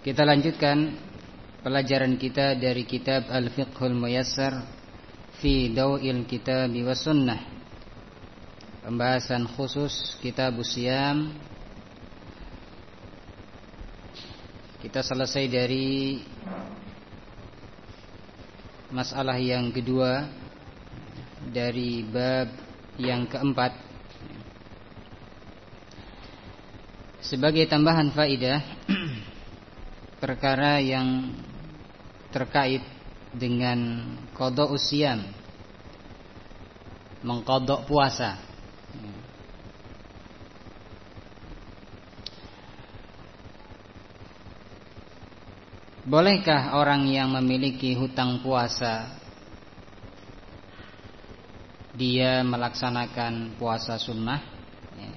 Kita lanjutkan pelajaran kita dari kitab Al-Fiqhul Muyassar fi Dawil Kitab wa Sunnah. Pembahasan khusus kitab Usiam. Kita selesai dari masalah yang kedua dari bab yang keempat. Sebagai tambahan faidah perkara yang terkait dengan kodok usiam mengkodok puasa Bolehkah orang yang memiliki hutang puasa Dia melaksanakan puasa sunnah ya.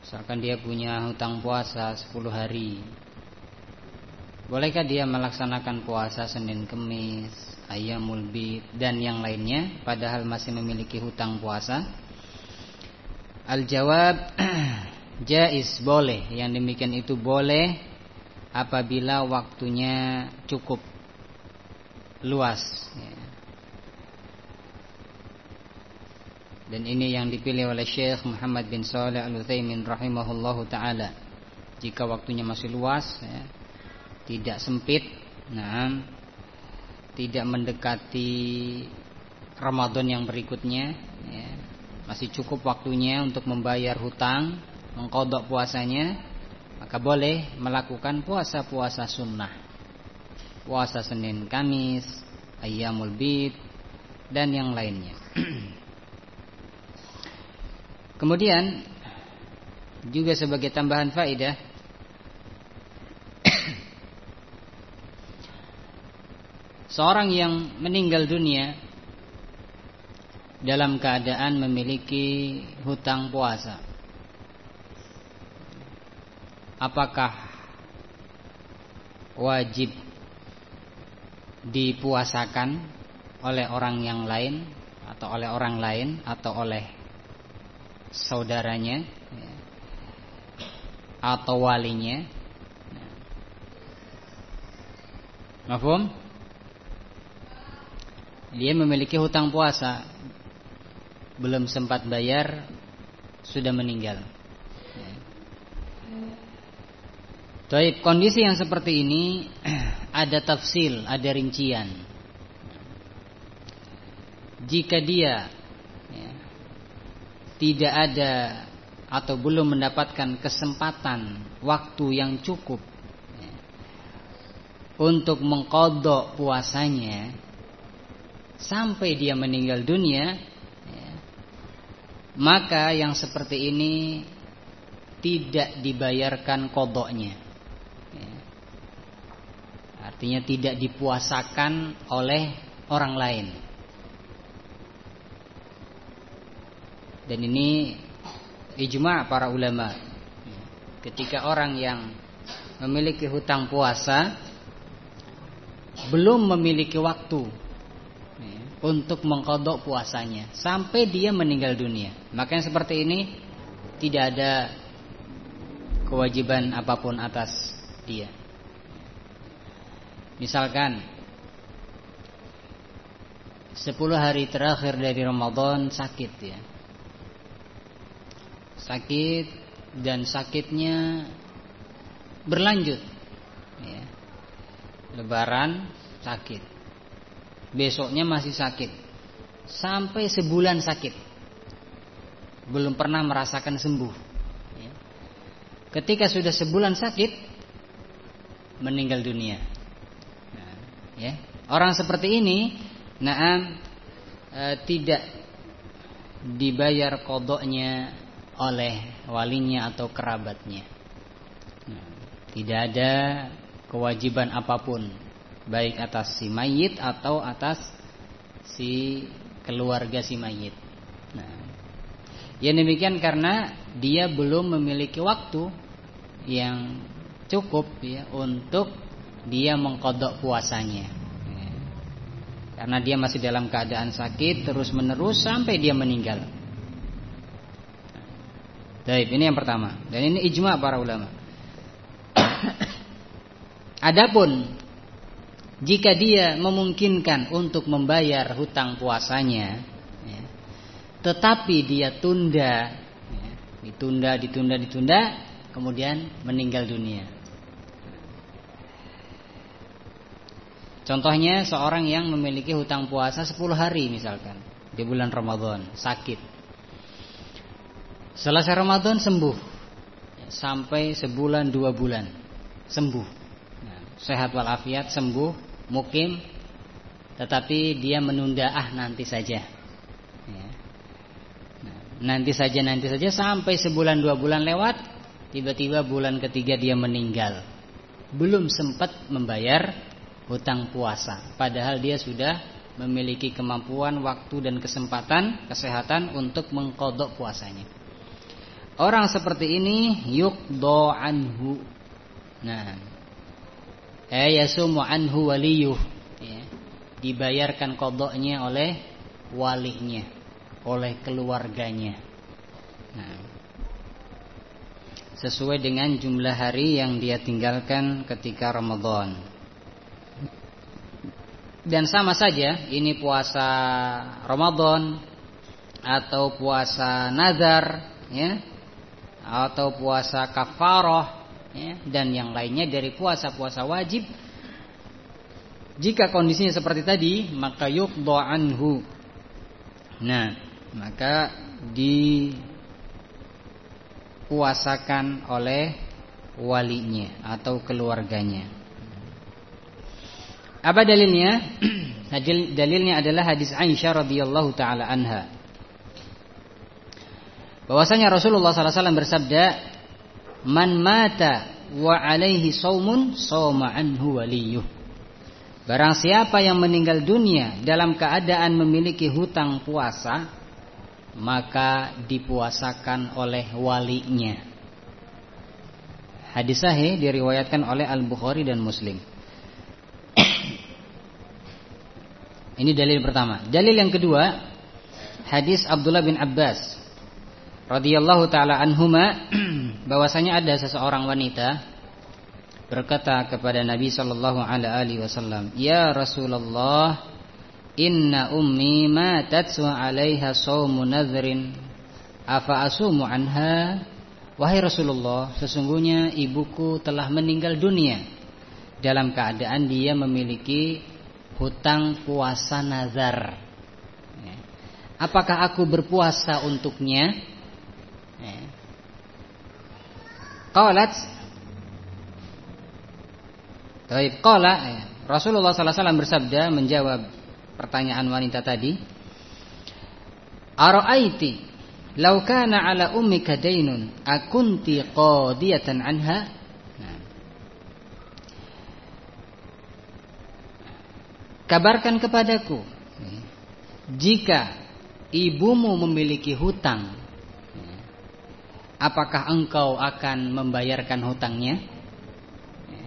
Misalkan dia punya hutang puasa 10 hari Bolehkah dia melaksanakan puasa Senin Kemis, Ayamul Bid dan yang lainnya padahal masih memiliki hutang puasa? Al-jawab jais boleh. Yang demikian itu boleh apabila waktunya cukup luas ya. Dan ini yang dipilih oleh Syekh Muhammad bin Saleh Al-Utsaimin rahimahullahu taala. Jika waktunya masih luas ya, tidak sempit, nah, tidak mendekati Ramadan yang berikutnya, ya, masih cukup waktunya untuk membayar hutang, mengkodok puasanya, maka boleh melakukan puasa-puasa sunnah, puasa Senin, Kamis, Ayyamul Bid, dan yang lainnya. Kemudian juga sebagai tambahan faidah Seorang yang meninggal dunia dalam keadaan memiliki hutang puasa. Apakah wajib dipuasakan oleh orang yang lain atau oleh orang lain atau oleh saudaranya atau walinya? Mafhum? Dia memiliki hutang puasa belum sempat bayar sudah meninggal. Taib kondisi yang seperti ini ada tafsil, ada rincian. Jika dia ya, tidak ada atau belum mendapatkan kesempatan waktu yang cukup ya, untuk mengkodok puasanya, sampai dia meninggal dunia ya, maka yang seperti ini tidak dibayarkan kodoknya. Ya. artinya tidak dipuasakan oleh orang lain. Dan ini ijma para ulama. Ketika orang yang memiliki hutang puasa belum memiliki waktu untuk mengkodok puasanya sampai dia meninggal dunia. Maka yang seperti ini tidak ada kewajiban apa pun atas dia. Misalkan 10 hari terakhir dari Ramadan sakit ya. Sakit dan sakitnya berlanjut ya. Lebaran sakit Besoknya masih sakit Sampai sebulan sakit Belum pernah merasakan sembuh ya. Ketika sudah sebulan sakit Meninggal dunia nah, Ya. Orang seperti ini naam e, tidak dibayar kodoknya oleh walinya atau kerabatnya. Nah, tidak ada kewajiban apa pun baik atas si mayit atau atas si keluarga si mayit. Nah, yang demikian karena dia belum memiliki waktu yang cukup ya untuk dia mengkodok puasanya. Ya. Karena dia masih dalam keadaan sakit terus menerus sampai dia meninggal. Baik, ini yang pertama. Dan ini ijma para ulama. Adapun jika dia memungkinkan untuk membayar hutang puasanya, ya, tetapi dia tunda, ya, ditunda, ditunda, ditunda, kemudian meninggal dunia. Contohnya seorang yang memiliki hutang puasa 10 hari misalkan di bulan Ramadan, sakit. Selesai Ramadan sembuh sampai sebulan dua bulan sembuh, nah, sehat walafiat sembuh mukim tetapi dia menunda ah nanti saja. Ya. nah, nanti saja nanti saja sampai sebulan dua bulan lewat tiba-tiba bulan ketiga dia meninggal. Belum sempat membayar hutang puasa. Padahal dia sudah memiliki kemampuan waktu dan kesempatan kesehatan untuk mengkodok puasanya. Orang seperti ini yukdo anhu. Nah yasumu anhu waliyuh. Ya, dibayarkan kodoknya oleh walinya oleh keluarganya. Nah, sesuai dengan jumlah hari yang dia tinggalkan ketika Ramadan. Dan sama saja ini puasa Ramadan atau puasa nazar ya atau puasa kafarah ya, dan yang lainnya dari puasa-puasa wajib. Jika kondisinya seperti tadi maka yuqda anhu. Nah maka dipuasakan oleh walinya atau keluarganya. Apa dalilnya? Dalilnya adalah hadis Aisyah radhiyallahu taala anha. Bahwasanya Rasulullah sallallahu alaihi wasallam bersabda Man mata wa alaihi saumun sawma anhu waliyuh. Barang siapa yang meninggal dunia dalam keadaan memiliki hutang puasa, maka dipuasakan oleh walinya. Hadis sahih diriwayatkan oleh Al-Bukhari dan Muslim. Ini dalil pertama. Dalil yang kedua, hadis Abdullah bin Abbas radhiyallahu taala anhuma bahwasanya ada seseorang wanita berkata kepada Nabi sallallahu alaihi wasallam, "Ya Rasulullah, inna ummi matat wa 'alaiha shaumu nadhrin, afa asumu anha?" Wahai Rasulullah, sesungguhnya ibuku telah meninggal dunia dalam keadaan dia memiliki hutang puasa nazar. Ya. Apakah aku berpuasa untuknya? Qalat Baik, qala. Rasulullah sallallahu alaihi wasallam bersabda menjawab pertanyaan wanita tadi. Ara'aiti law kana ala ummika daynun akunti qadiyatan anha? Nah. Kabarkan kepadaku jika ibumu memiliki hutang apakah engkau akan membayarkan hutangnya? Ya,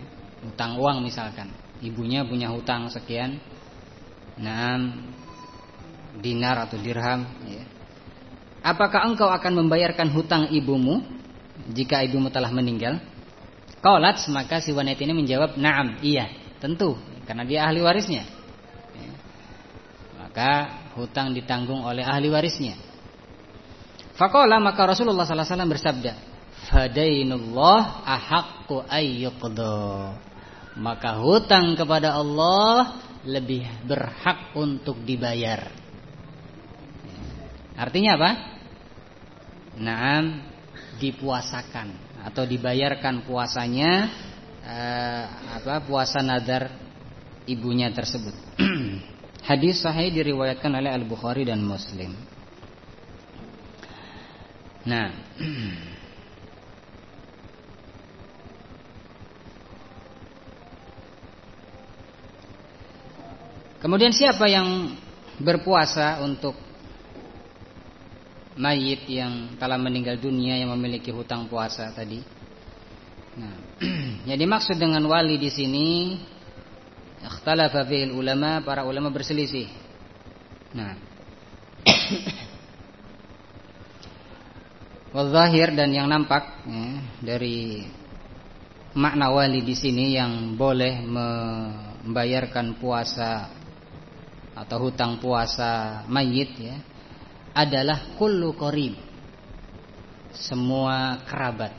hutang uang misalkan, ibunya punya hutang sekian, enam dinar atau dirham. Ya. Apakah engkau akan membayarkan hutang ibumu jika ibumu telah meninggal? Kaulat maka si wanita ini menjawab, naam, iya, tentu, karena dia ahli warisnya. Ya. Maka hutang ditanggung oleh ahli warisnya. Fakola maka Rasulullah sallallahu alaihi wasallam bersabda, "Fadainullah ahaqqu ayyuqda." Maka hutang kepada Allah lebih berhak untuk dibayar. Artinya apa? Naam dipuasakan atau dibayarkan puasanya eh, apa puasa nadar ibunya tersebut. Hadis sahih diriwayatkan oleh Al-Bukhari dan Muslim. Nah, Kemudian siapa yang berpuasa untuk mayit yang telah meninggal dunia yang memiliki hutang puasa tadi? Nah, yang dimaksud dengan wali di sini ikhtalafa fi'il ulama, para ulama berselisih. Nah. Wal dan yang nampak ya, dari makna wali di sini yang boleh membayarkan puasa atau hutang puasa mayit ya adalah kullu qarib. Semua kerabat.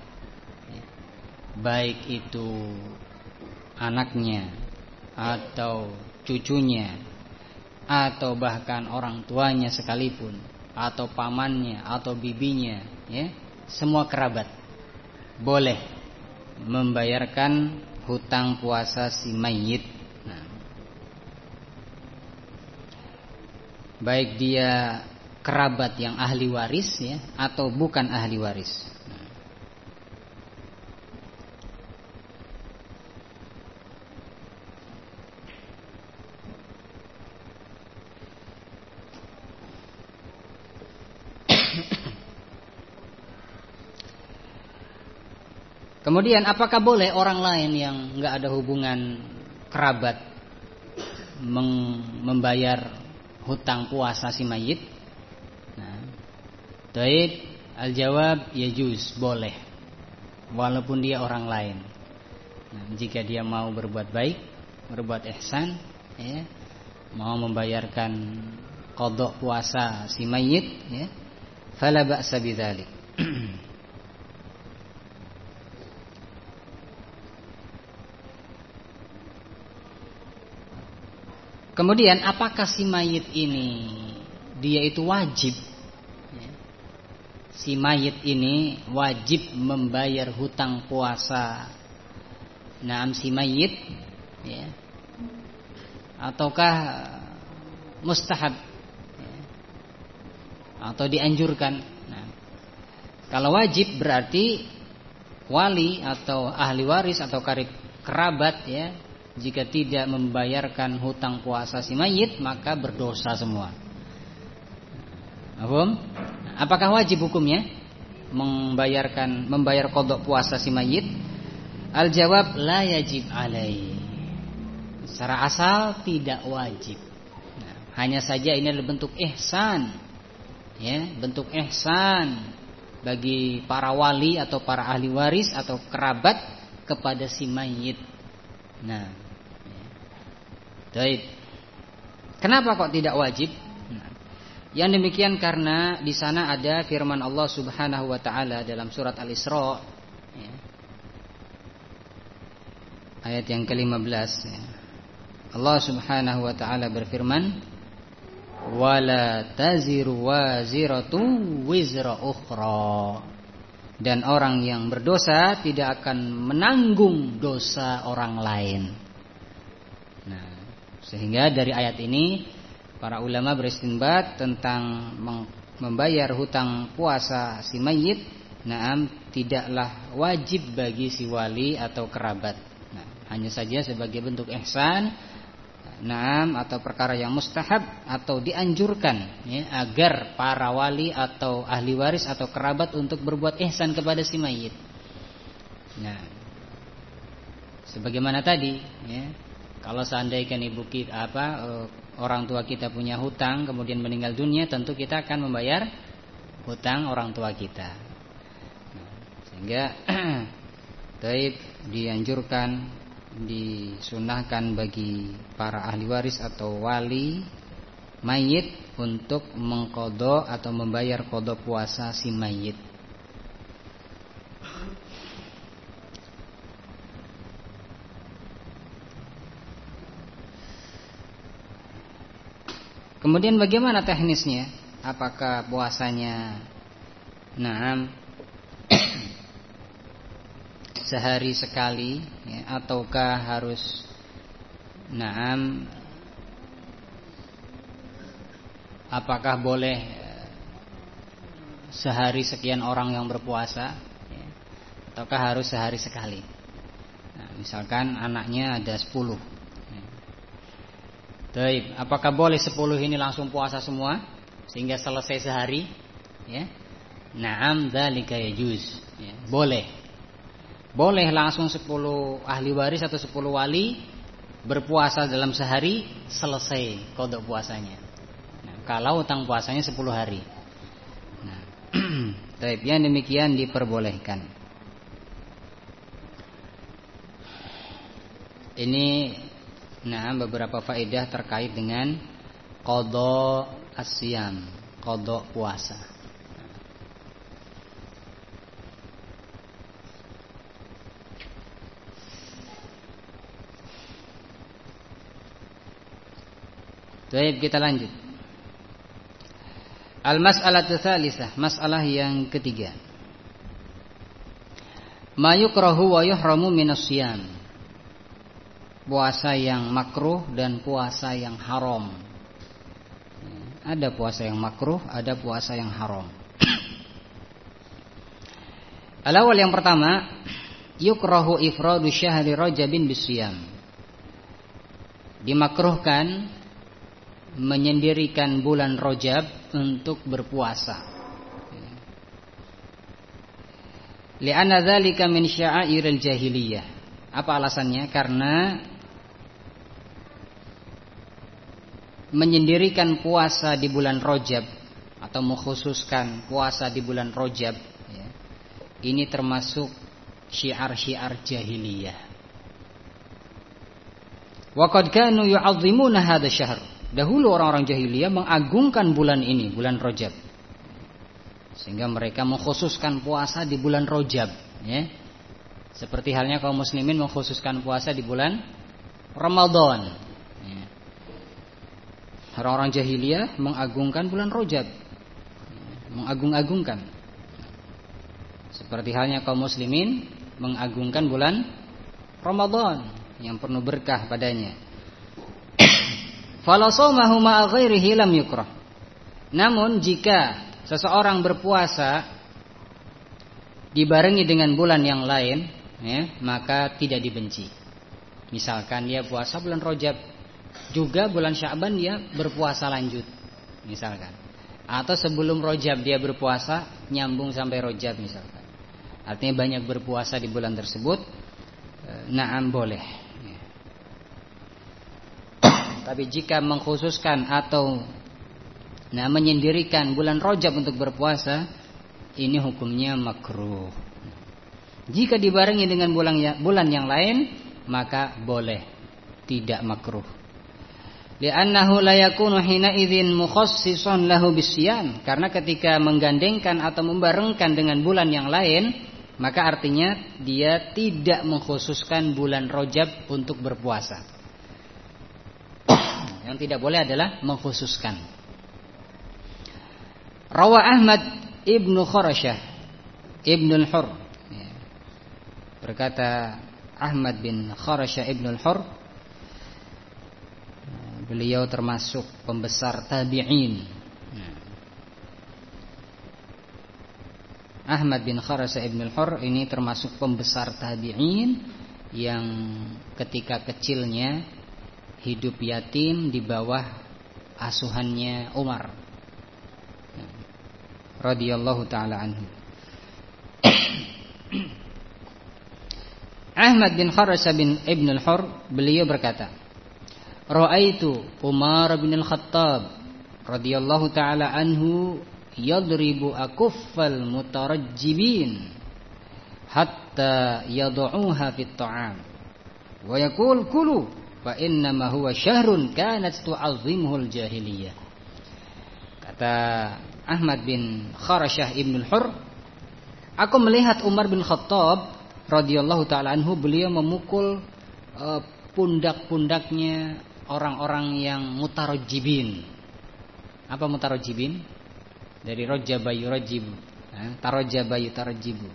Ya. Baik itu anaknya atau cucunya atau bahkan orang tuanya sekalipun atau pamannya atau bibinya ya semua kerabat boleh membayarkan hutang puasa si mayit. Nah, baik dia kerabat yang ahli waris ya atau bukan ahli waris Kemudian apakah boleh orang lain yang nggak ada hubungan kerabat membayar hutang puasa si mayit? Nah, al-jawab ya juz boleh walaupun dia orang lain. Nah, jika dia mau berbuat baik, berbuat ihsan, ya, mau membayarkan kodok puasa si mayit, ya, fala ba'sa bidzalik. Kemudian apakah si mayit ini dia itu wajib? Ya. Si mayit ini wajib membayar hutang puasa. Naam si mayit ya. Ataukah mustahab ya. atau dianjurkan? Nah, kalau wajib berarti wali atau ahli waris atau kerabat ya jika tidak membayarkan hutang puasa si mayit maka berdosa semua. Paham? Apakah wajib hukumnya membayarkan membayar kodok puasa si mayit? Al jawab la yajib alai. Secara asal tidak wajib. Hanya saja ini adalah bentuk ihsan. Ya, bentuk ihsan bagi para wali atau para ahli waris atau kerabat kepada si mayit. Nah, Baik. Kenapa kok tidak wajib? Yang demikian karena di sana ada firman Allah Subhanahu wa taala dalam surat Al-Isra ya. Ayat yang ke-15 ya. Allah Subhanahu wa taala berfirman wala taziru waziratu wizra ukhra dan orang yang berdosa tidak akan menanggung dosa orang lain. Nah, sehingga dari ayat ini para ulama beristinbat tentang membayar hutang puasa si mayit, naam tidaklah wajib bagi si wali atau kerabat. Nah, hanya saja sebagai bentuk ihsan, naam atau perkara yang mustahab atau dianjurkan ya, agar para wali atau ahli waris atau kerabat untuk berbuat ihsan kepada si mayit. Nah, sebagaimana tadi ya, kalau seandainya ibu kita apa eh, orang tua kita punya hutang kemudian meninggal dunia, tentu kita akan membayar hutang orang tua kita. Sehingga taib dianjurkan disunahkan bagi para ahli waris atau wali mayit untuk mengkodok atau membayar kodok puasa si mayit. Kemudian bagaimana teknisnya? Apakah puasanya? Naam. Sehari sekali ya, Ataukah harus? Naam. Apakah boleh eh, Sehari sekian orang yang berpuasa ya, Ataukah harus sehari sekali? Nah, Misalkan anaknya ada 10 ya. Taib, apakah boleh 10 ini langsung puasa semua Sehingga selesai sehari ya? Naam dzalika yajuz ya, Boleh Boleh langsung 10 ahli waris atau 10 wali berpuasa dalam sehari selesai kodok puasanya. Nah, kalau utang puasanya 10 hari. Nah, yang demikian diperbolehkan. Ini nah beberapa faedah terkait dengan kodok asyam, kodok puasa. Baik, kita lanjut. Al-mas'alatu tsalisah, masalah yang ketiga. Ma yukrahu wa yuhramu minas siyam. Puasa yang makruh dan puasa yang haram. Ada puasa yang makruh, ada puasa yang haram. Al-awwal yang pertama, yukrahu ifradu syahri Rajabin bisyam. Dimakruhkan menyendirikan bulan Rojab untuk berpuasa. Li'anna dzalika min sya'airil jahiliyah. Apa alasannya? Karena menyendirikan puasa di bulan Rojab atau mengkhususkan puasa di bulan Rojab ya, ini termasuk syiar-syiar jahiliyah. Wa qad kanu yu'azzimuna hadha syahr Dahulu orang-orang jahiliyah mengagungkan bulan ini, bulan Rojab. Sehingga mereka mengkhususkan puasa di bulan Rojab. Ya. Seperti halnya kaum muslimin mengkhususkan puasa di bulan Ramadan. Orang-orang jahiliyah mengagungkan bulan Rojab. Mengagung-agungkan. Seperti halnya kaum muslimin mengagungkan bulan Ramadan yang penuh berkah padanya. Lam. Namun jika seseorang berpuasa dibarengi dengan bulan yang lain, ya, maka tidak dibenci. Misalkan dia puasa bulan Rojab, juga bulan Syaban dia berpuasa lanjut, misalkan. Atau sebelum Rojab dia berpuasa, nyambung sampai Rojab misalkan. Artinya banyak berpuasa di bulan tersebut, eh, naam boleh. Tapi jika mengkhususkan atau nah menyendirikan bulan Rajab untuk berpuasa, ini hukumnya makruh. Jika dibarengi dengan bulan yang, bulan yang lain, maka boleh, tidak makruh. Li'annahu la yakunu hina idzin mukhassisan lahu bisyam. Karena ketika menggandengkan atau membarengkan dengan bulan yang lain, maka artinya dia tidak mengkhususkan bulan Rajab untuk berpuasa. Yang tidak boleh adalah mengkhususkan. Rawa Ahmad Ibnu Khurasyah Ibnu Al-Hur ya. Berkata Ahmad bin Khurasyah Ibnu Al-Hur Beliau termasuk pembesar tabi'in. Ya. Ahmad bin Kharasa ibn al-Hur ini termasuk pembesar tabi'in yang ketika kecilnya hidup yatim di bawah asuhannya Umar. Radhiyallahu taala anhu. Ahmad bin Kharasa bin Ibn al-Hur beliau berkata Ra'aitu Umar bin al-Khattab radhiyallahu taala anhu yadribu akuffal mutarajjibin hatta yad'uha fit ta'am wa yaqul kulu Fa ma huwa syahrun kanat tu'azzimuhul jahiliyah. Kata Ahmad bin Kharasyah Ibn Hur, aku melihat Umar bin Khattab radhiyallahu taala anhu beliau memukul uh, pundak-pundaknya orang-orang yang mutarajibin. Apa mutarajibin? Dari rojaba yurajib. Eh, tarojaba yutarajibu.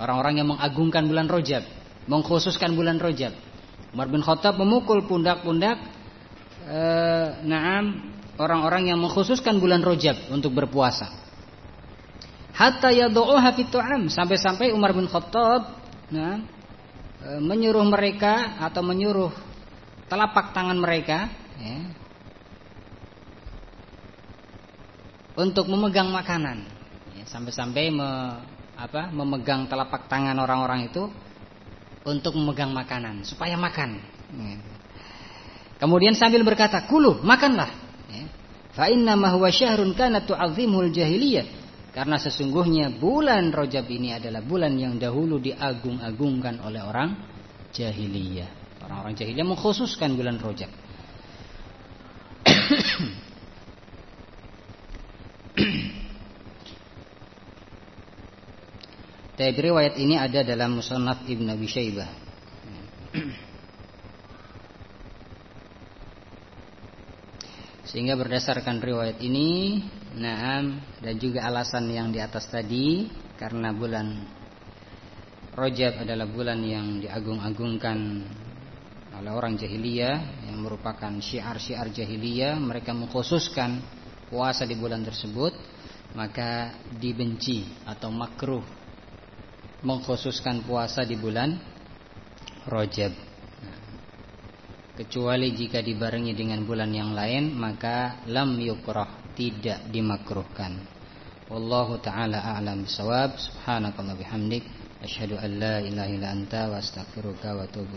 Orang-orang yang mengagungkan bulan Rojab, mengkhususkan bulan Rojab Umar bin Khattab memukul pundak-pundak eh, naam orang-orang yang mengkhususkan bulan Rajab untuk berpuasa. Hatta yad'uha fit sampai-sampai Umar bin Khattab nah, menyuruh mereka atau menyuruh telapak tangan mereka ya, untuk memegang makanan. Ya, sampai-sampai me, apa, memegang telapak tangan orang-orang itu untuk memegang makanan supaya makan. Kemudian sambil berkata, "Kulu, makanlah." Ya. Fa syahrun kana jahiliyah. Karena sesungguhnya bulan Rajab ini adalah bulan yang dahulu diagung-agungkan oleh orang jahiliyah. Orang-orang jahiliyah mengkhususkan bulan Rajab. Tapi riwayat ini ada dalam Musannaf Ibn Abi Syaibah. Sehingga berdasarkan riwayat ini, Naam dan juga alasan yang di atas tadi karena bulan Rajab adalah bulan yang diagung-agungkan oleh orang jahiliyah yang merupakan syiar-syiar jahiliyah, mereka mengkhususkan puasa di bulan tersebut, maka dibenci atau makruh mengkhususkan puasa di bulan Rajab. Kecuali jika dibarengi dengan bulan yang lain maka lam yukrah, tidak dimakruhkan. Wallahu taala a'lam bisawab. Subhanakallah bihamdik asyhadu an la ilaha illa anta wa astaghfiruka wa atubu